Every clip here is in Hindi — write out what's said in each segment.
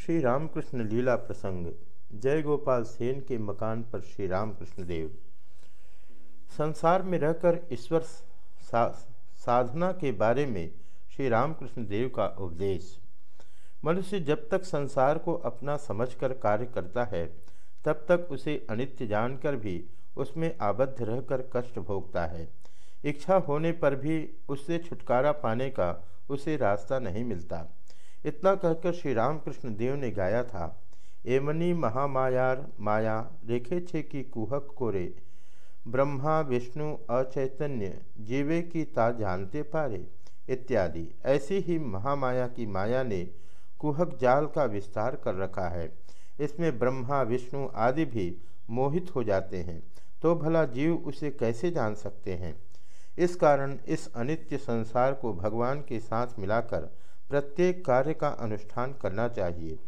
श्री रामकृष्ण लीला प्रसंग जय गोपाल सेन के मकान पर श्री रामकृष्ण देव संसार में रहकर ईश्वर सा, साधना के बारे में श्री रामकृष्ण देव का उपदेश। मनुष्य जब तक संसार को अपना समझकर कार्य करता है तब तक उसे अनित्य जानकर भी उसमें आबद्ध रहकर कष्ट भोगता है। इच्छा होने पर भी उससे छुटकारा पाने का उसे रास्ता नहीं मिलता। इतना कहकर श्री रामकृष्ण देव ने गाया था एमनी महामायार माया, रेखे छे की कुहक कोरे। ब्रह्मा, विष्णु, अचैतन्य, जीवे की ता जानते पारे, इत्यादि। ऐसी ही महामाया की माया ने कुहक जाल का विस्तार कर रखा है। इसमें ब्रह्मा, विष्णु आदि भी मोहित हो जाते हैं तो भला जीव उसे कैसे जान सकते हैं? इस कारण इस अनित्य संसार को भगवान के साथ मिलाकर प्रत्येक कार्य का अनुष्ठान करना चाहिए।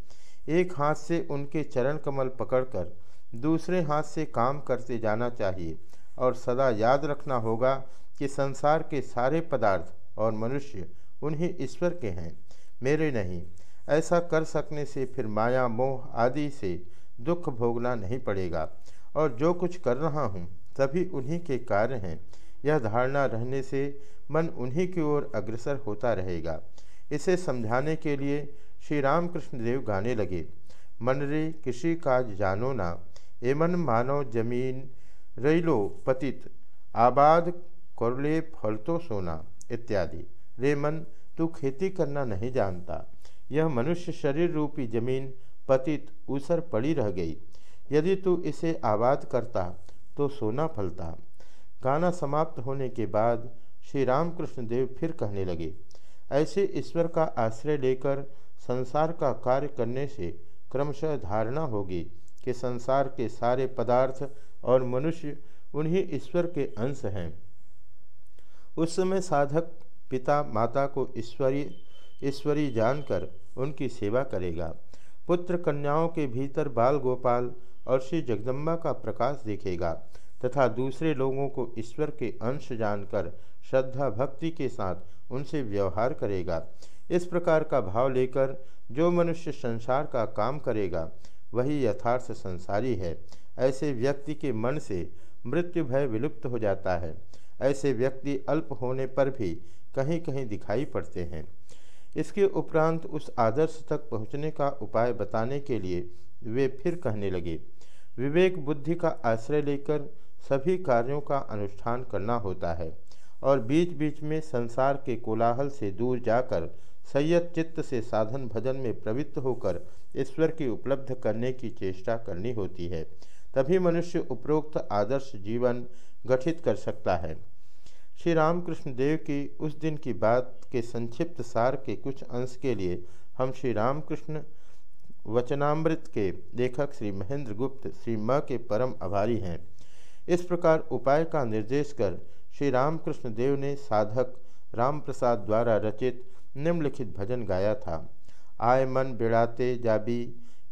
एक हाथ से उनके चरण कमल पकड़कर दूसरे हाथ से काम करते जाना चाहिए और सदा याद रखना होगा कि संसार के सारे पदार्थ और मनुष्य उन्हें ईश्वर के हैं, मेरे नहीं। ऐसा कर सकने से फिर माया, मोह आदि से दुख भोगना नहीं पड़ेगा। और जो कुछ कर रहा हूँ सभी उन्हीं के कार्य हैं। यह धारणा रहने से मन उन्हीं की ओर अग्रसर होता रहेगा। इसे समझाने के लिए श्री रामकृष्ण देव गाने लगे। मन रे किसी काज जानो ना, एमन मानो ज़मीन रैलो पतित, आबाद करले फल तो सोना, इत्यादि। रे मन, तू खेती करना नहीं जानता। यह मनुष्य शरीर रूपी ज़मीन पतित ऊसर पड़ी रह गई। यदि तू इसे आबाद करता तो सोना फलता। गाना समाप्त होने के बाद श्री रामकृष्ण देव फिर कहने लगे ऐसे ईश्वर का आश्रय लेकर संसार का कार्य करने से क्रमशः धारणा होगी कि संसार के सारे पदार्थ और मनुष्य उन्हीं ईश्वर के अंश हैं। उस समय साधक पिता, माता को ईश्वरी ईश्वरी जानकर उनकी सेवा करेगा। पुत्र कन्याओं के भीतर बाल गोपाल और श्री जगदम्बा का प्रकाश देखेगा। तथा दूसरे लोगों को ईश्वर के अंश जानकर श्रद्धा भक्ति के साथ उनसे व्यवहार करेगा। इस प्रकार का भाव लेकर जो मनुष्य संसार का काम करेगा, वही यथार्थ संसारी है। ऐसे व्यक्ति के मन से मृत्यु भय विलुप्त हो जाता है। ऐसे व्यक्ति अल्प होने पर भी कहीं कहीं दिखाई पड़ते हैं। इसके उपरांत उस आदर्श तक पहुँचने का उपाय बताने के लिए वे फिर कहने लगे, विवेक बुद्धि का आश्रय लेकर सभी कार्यों का अनुष्ठान करना होता है और बीच बीच में संसार के कोलाहल से दूर जाकर संयत चित्त से साधन भजन में प्रवृत्त होकर ईश्वर की उपलब्ध करने की चेष्टा करनी होती है। तभी मनुष्य उपरोक्त आदर्श जीवन गठित कर सकता है। श्री रामकृष्ण देव की उस दिन की बात के संक्षिप्त सार के कुछ अंश के लिए हम श्री रामकृष्ण वचनामृत के लेखक श्री महेंद्र गुप्त श्री म के परम आभारी हैं। इस प्रकार उपाय का निर्देश कर श्री रामकृष्ण देव ने साधक राम प्रसाद द्वारा रचित निम्नलिखित भजन गाया था। आय मन बिड़ाते जाबी,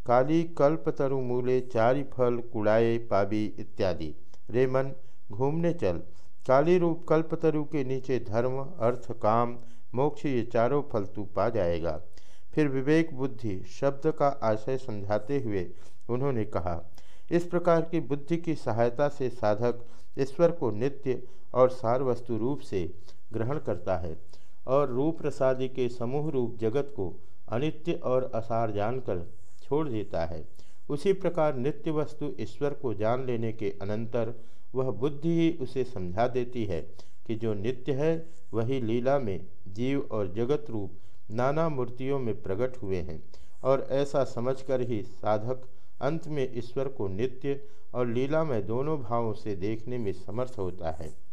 काली कल्प तरु मूले चारि फल कुड़ाए पाबी इत्यादि। रे मन, घूमने चल। काली रूप कल्पतरु के नीचे धर्म, अर्थ, काम, मोक्ष ये चारों फल तू पा जाएगा। फिर विवेक बुद्धि, शब्द का आशय समझाते हुए उन्होंने कहा इस प्रकार की बुद्धि की सहायता से साधक ईश्वर को नित्य और सार वस्तु रूप से ग्रहण करता है और रूप प्रसादी के समूह रूप जगत को अनित्य और असार जानकर छोड़ देता है। उसी प्रकार नित्य वस्तु ईश्वर को जान लेने के अनंतर वह बुद्धि ही उसे समझा देती है कि जो नित्य है, वही लीला में जीव और जगत रूप नाना मूर्तियों में प्रकट हुए हैं और ऐसा समझकर ही साधक अंत में ईश्वर को नित्य और लीला में दोनों भावों से देखने में समर्थ होता है।